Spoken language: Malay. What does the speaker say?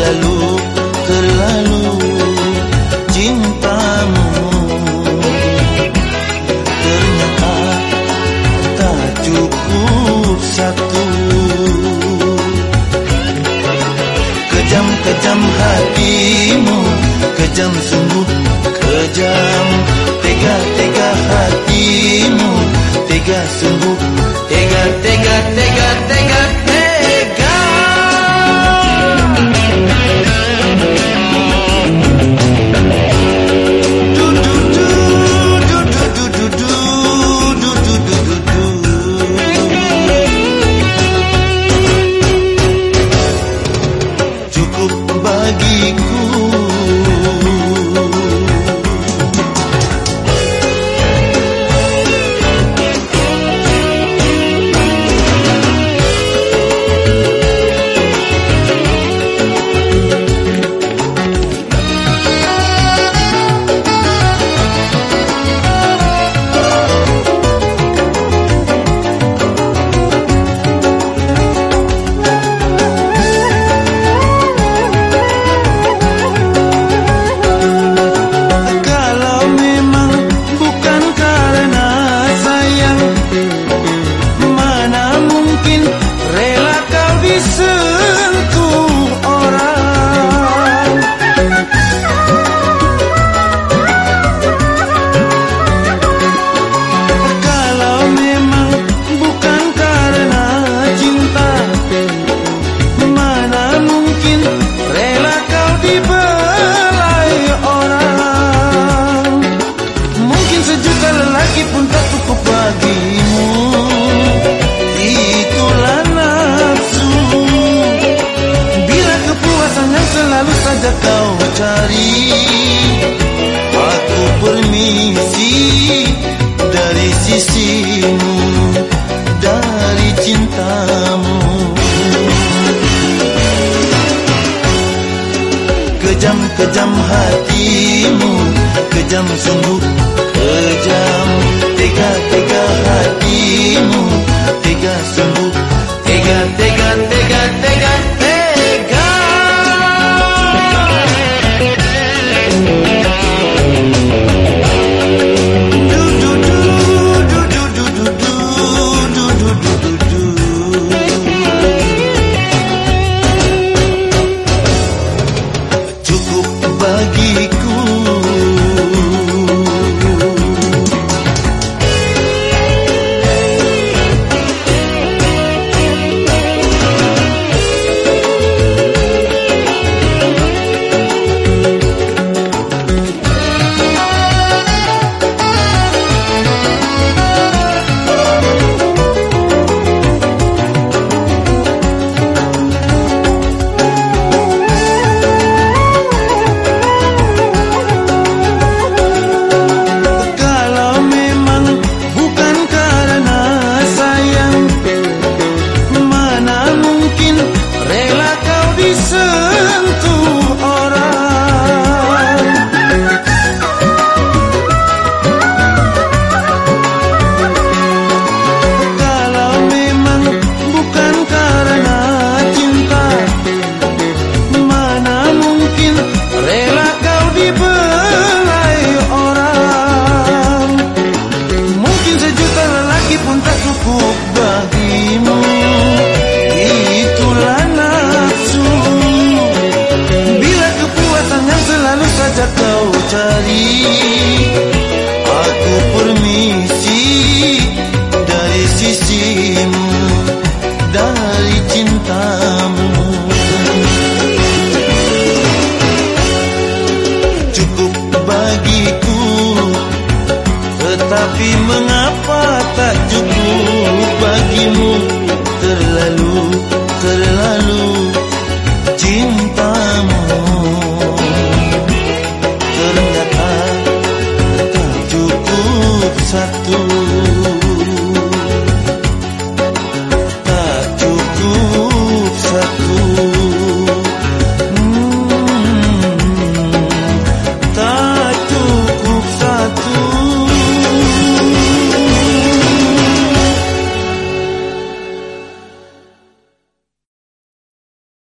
terlalu terlalu cintamu. Ternyata tak cukup satu. Kejam kejam hatimu kejam sungguh kejam. Tega tega hatimu tega sungguh. Tega tega tega tega sisimu dari cintamu. Kejam-kejam hatimu, kejam sungguh, kejam. Tega-tega Tapi mengapa tak cukup bagimu? Terlalu, terlalu